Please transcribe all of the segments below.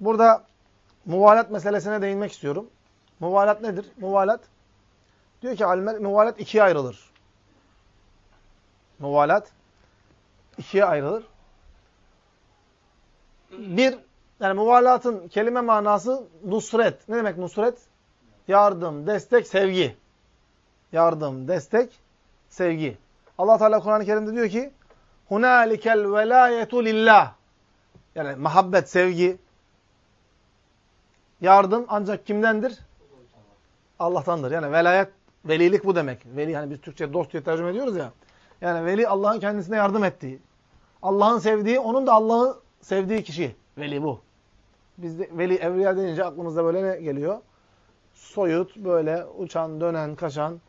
burada muvalat meselesine değinmek istiyorum. Muvalat nedir? Muvalat diyor ki alimler muvalat ikiye ayrılır. Muvalat ikiye ayrılır. Bir, yani muvalatın kelime manası nusret. Ne demek nusret? Yardım, destek, sevgi. Yardım, destek, sevgi. Allah Teala Kur'an-ı Kerim'de diyor ki: "Hunalikel velayetu lillah." Yani muhabbet, sevgi, yardım ancak kimdendir? Allah'tandır. Yani velayet, velilik bu demek. Veli hani biz Türkçe dost diye tercüme ediyoruz ya. Yani veli Allah'ın kendisine yardım ettiği. Allah'ın sevdiği, onun da Allah'ı sevdiği kişi. Veli bu. Bizde veli evliya deyince aklımızda böyle ne geliyor? Soyut, böyle uçan, dönen, kaçan.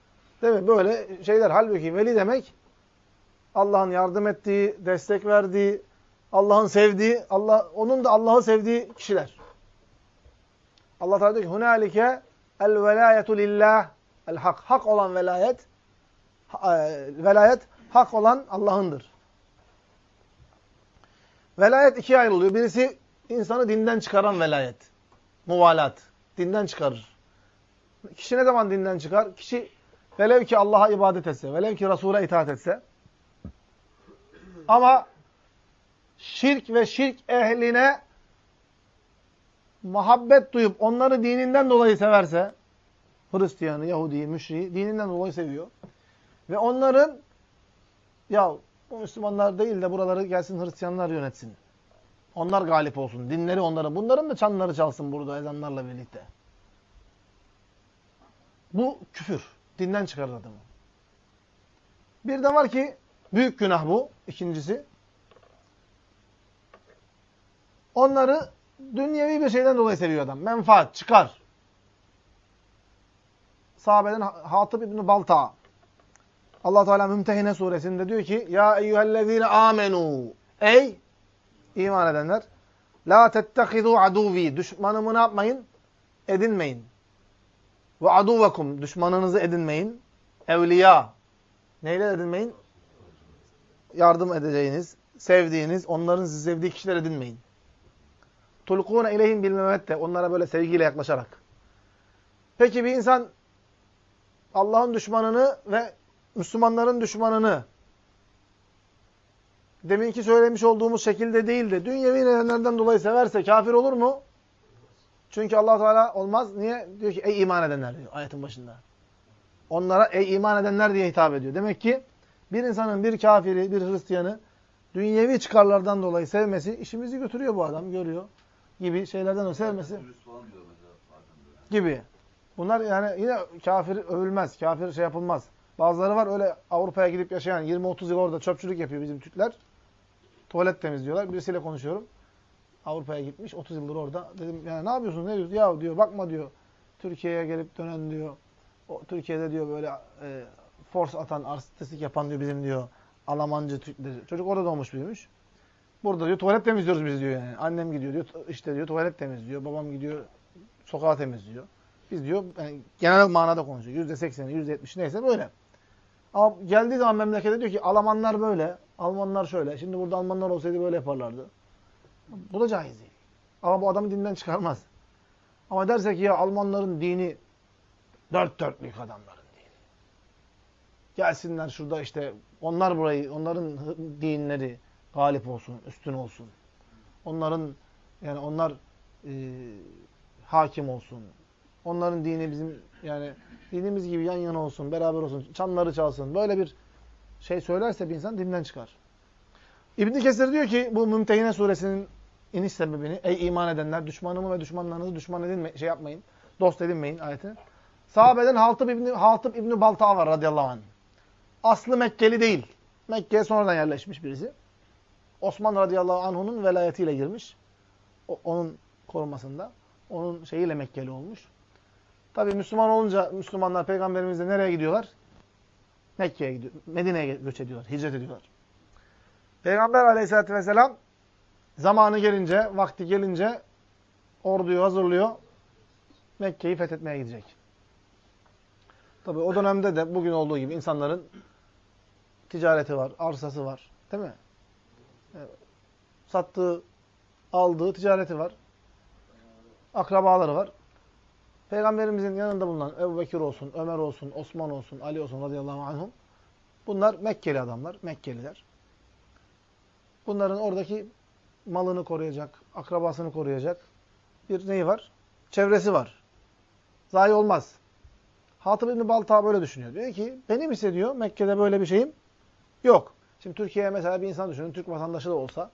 Değil mi? Böyle şeyler. Halbuki veli demek Allah'ın yardım ettiği, destek verdiği, Allah'ın sevdiği, Allah onun da Allah'ı sevdiği kişiler. Allah Teala diyor ki: "Hunalike el velayetu lillah el hak." Hak olan velayet e, velayet hak olan Allah'ındır. Velayet ikiye ayrılıyor. Birisi insanı dinden çıkaran velayet. Muvalat. Dinden çıkarır. Kişi ne zaman dinden çıkar? Kişi velev ki Allah'a ibadet etse, velev ki Resul'a itaat etse ama şirk ve şirk ehline muhabbet duyup onları dininden dolayı severse, Hristiyanı, Yahudi'yi, müşriği dininden dolayı seviyor. Ve onların, ya bu Müslümanlar değil de buraları gelsin Hristiyanlar yönetsin. Onlar galip olsun. Dinleri onların. Bunların da çanları çalsın burada ezanlarla birlikte. Bu küfür. Dinden çıkarır adamı. Bir de var ki büyük günah bu. ikincisi. Onları dünyevi bir şeyden dolayı seviyor adam. Menfaat, çıkar. Sahabeden Hatip İbni Balta. Allah Teala Mümtehine suresinde diyor ki: "Ya eyyuhellezine amenu." Ey iman edenler, la tettehizu aduvi. Düşmanımı ne yapmayın? Edinmeyin. Ve aduvekum. Düşmanınızı edinmeyin. Evliya. Neyle edinmeyin? Yardım edeceğiniz, sevdiğiniz, onların sizi sevdiği kişiler edinmeyin. Tulkûne ileyhim bil mevette. Onlara böyle sevgiyle yaklaşarak. Peki bir insan Allah'ın düşmanını ve Müslümanların düşmanını deminki söylemiş olduğumuz şekilde değil de dünyevi nedenlerden dolayı severse kafir olur mu? Çünkü allah Teala olmaz. Niye? Diyor ki ey iman edenler diyor ayetin başında. Onlara ey iman edenler diye hitap ediyor. Demek ki bir insanın bir kafiri, bir Hristiyanı dünyevi çıkarlardan dolayı sevmesi işimizi götürüyor bu adam görüyor gibi şeylerden o sevmesi gibi. Bunlar yani yine kafir övülmez, kafir şey yapılmaz. Bazıları var öyle Avrupa'ya gidip yaşayan 20-30 yıl orada çöpçülük yapıyor bizim Türkler. Tuvalet temizliyorlar. Birisiyle konuşuyorum. Avrupa'ya gitmiş 30 yıldır orada. Dedim yani ne yapıyorsun ne diyorsun? Ya diyor bakma diyor. Türkiye'ye gelip dönen diyor. O, Türkiye'de diyor böyle e, force atan, artistik yapan diyor bizim diyor. Almancı Türkleri. Çocuk orada doğmuş büyümüş. Burada diyor tuvalet temizliyoruz biz diyor yani. Annem gidiyor diyor işte diyor tuvalet temizliyor. Babam gidiyor sokağı temizliyor. Biz diyor yani genel manada konuşuyor. Yüzde sekseni, yüzde yetmişi neyse böyle. Ama geldiği zaman memlekete diyor ki Almanlar böyle, Almanlar şöyle. Şimdi burada Almanlar olsaydı böyle yaparlardı. Bu da caiz değil. Ama bu adamı dinden çıkarmaz. Ama dersek ki ya Almanların dini dört dörtlük adamların dini. Gelsinler şurada işte onlar burayı, onların dinleri galip olsun, üstün olsun. Onların yani onlar e, hakim olsun. Onların dini bizim yani dinimiz gibi yan yana olsun, beraber olsun, çanları çalsın. Böyle bir şey söylerse bir insan dinden çıkar. İbn Kesir diyor ki bu Mümtehine suresinin iniş sebebini ey iman edenler düşmanımı ve düşmanlarınızı düşman edinme şey yapmayın. Dost edinmeyin ayeti. Sahabeden Hatip İbni, Hatip İbni Balta var radıyallahu anh. Aslı Mekkeli değil. Mekke'ye sonradan yerleşmiş birisi. Osman radıyallahu anh'unun velayetiyle girmiş. O, onun korumasında. Onun şeyiyle Mekkeli olmuş. Tabi Müslüman olunca Müslümanlar peygamberimizle nereye gidiyorlar? Mekke'ye gidiyor. Medine'ye göç ediyorlar. Hicret ediyorlar. Peygamber aleyhissalatü vesselam zamanı gelince, vakti gelince orduyu hazırlıyor. Mekke'yi fethetmeye gidecek. Tabi o dönemde de bugün olduğu gibi insanların ticareti var, arsası var. Değil mi? Sattığı, aldığı ticareti var. akrabaları var. Peygamberimizin yanında bulunan Ebu Bekir olsun, Ömer olsun, Osman olsun, Ali olsun radıyallahu anhum. Bunlar Mekkeli adamlar, Mekkeliler. Bunların oradaki malını koruyacak, akrabasını koruyacak bir neyi var? Çevresi var. Zayi olmaz. Hatip İbni Balta böyle düşünüyor. Diyor ki benim ise diyor Mekke'de böyle bir şeyim yok. Şimdi Türkiye'ye mesela bir insan düşünün. Türk vatandaşı da olsa.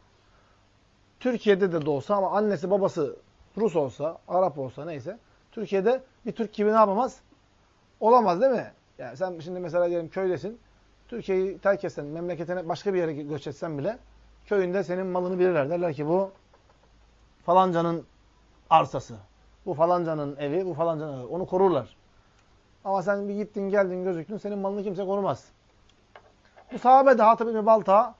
Türkiye'de de olsa ama annesi babası Rus olsa, Arap olsa neyse. Türkiye'de bir Türk gibi ne yapamaz? Olamaz değil mi? Yani sen şimdi mesela diyelim köydesin. Türkiye'yi terk etsen, memleketine başka bir yere göç etsen bile köyünde senin malını bilirler. Derler ki bu falancanın arsası. Bu falancanın evi, bu falancanın evi. Onu korurlar. Ama sen bir gittin geldin gözüktün senin malını kimse korumaz. Bu sahabe de Hatib bin Balta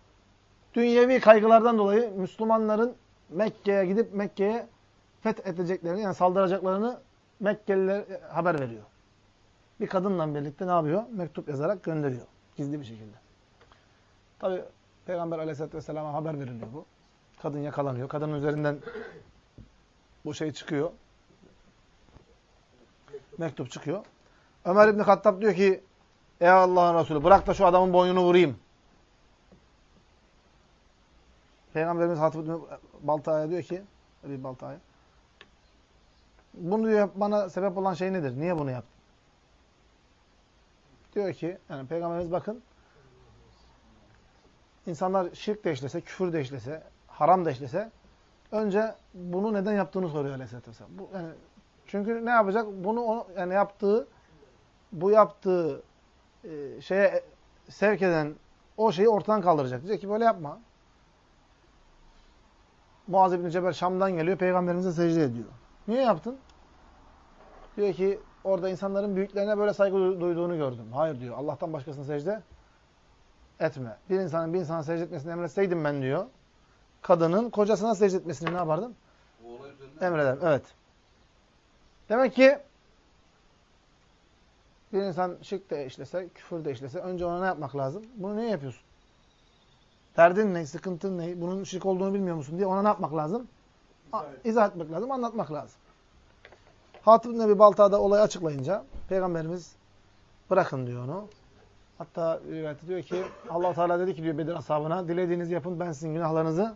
dünyevi kaygılardan dolayı Müslümanların Mekke'ye gidip Mekke'ye fethedeceklerini yani saldıracaklarını Mekkelilere haber veriyor. Bir kadınla birlikte ne yapıyor? Mektup yazarak gönderiyor. Gizli bir şekilde. Tabi Peygamber aleyhissalatü vesselam'a haber veriliyor bu. Kadın yakalanıyor. Kadının üzerinden bu şey çıkıyor. Mektup çıkıyor. Ömer İbni Hattab diyor ki Ey Allah'ın Resulü bırak da şu adamın boynunu vurayım. Peygamberimiz Hatip Balta'ya diyor ki bir Balta'ya bunu diyor bana sebep olan şey nedir? Niye bunu yaptın? Diyor ki yani Peygamberimiz bakın insanlar şirk de işlese, küfür de işlese, haram da işlese önce bunu neden yaptığını soruyor Aleyhisselatü Vesselam. Bu, yani, çünkü ne yapacak? Bunu yani yaptığı bu yaptığı e, şeye sevk eden o şeyi ortadan kaldıracak. Diyecek ki böyle yapma. Muaz bin Cebel Şam'dan geliyor. Peygamberimize secde ediyor. Niye yaptın? Diyor ki orada insanların büyüklerine böyle saygı duyduğunu gördüm. Hayır diyor. Allah'tan başkasına secde etme. Bir insanın bir insana secde etmesini emretseydim ben diyor. Kadının kocasına secde etmesini ne yapardım? Emrederim. Evet. Demek ki bir insan şirk de işlese, küfür de işlese önce ona ne yapmak lazım? Bunu niye yapıyorsun? Derdin ne, sıkıntın ne, bunun şirk olduğunu bilmiyor musun diye ona ne yapmak lazım? İzah, İzah etmek lazım, anlatmak lazım. Hatip Nebi Balta'da olayı açıklayınca Peygamberimiz bırakın diyor onu. Hatta rivayette diyor ki allah Teala dedi ki diyor Bedir ashabına dilediğinizi yapın ben sizin günahlarınızı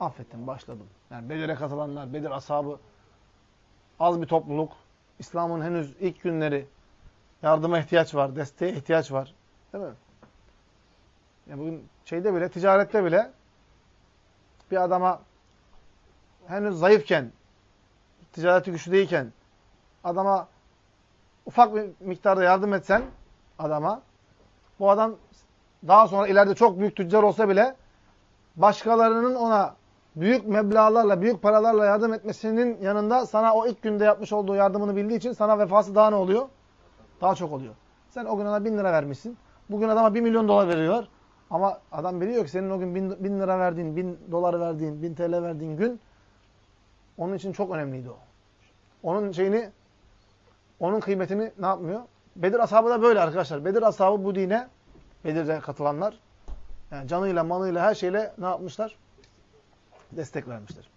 affettim, başladım. Yani Bedir'e katılanlar, Bedir ashabı az bir topluluk. İslam'ın henüz ilk günleri yardıma ihtiyaç var, desteğe ihtiyaç var. Değil mi? Yani bugün şeyde bile, ticarette bile bir adama henüz zayıfken, ticareti güçlü değilken adama ufak bir miktarda yardım etsen adama bu adam daha sonra ileride çok büyük tüccar olsa bile başkalarının ona büyük meblağlarla, büyük paralarla yardım etmesinin yanında sana o ilk günde yapmış olduğu yardımını bildiği için sana vefası daha ne oluyor? Daha çok oluyor. Sen o gün ona bin lira vermişsin. Bugün adama bir milyon dolar veriyor. Ama adam biliyor ki senin o gün bin, bin lira verdiğin, bin dolar verdiğin, bin TL verdiğin gün onun için çok önemliydi o. Onun şeyini, onun kıymetini ne yapmıyor? Bedir ashabı da böyle arkadaşlar. Bedir ashabı bu dine, Bedir'de katılanlar, yani canıyla, malıyla, her şeyle ne yapmışlar? Destek vermişler.